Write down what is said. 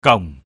còng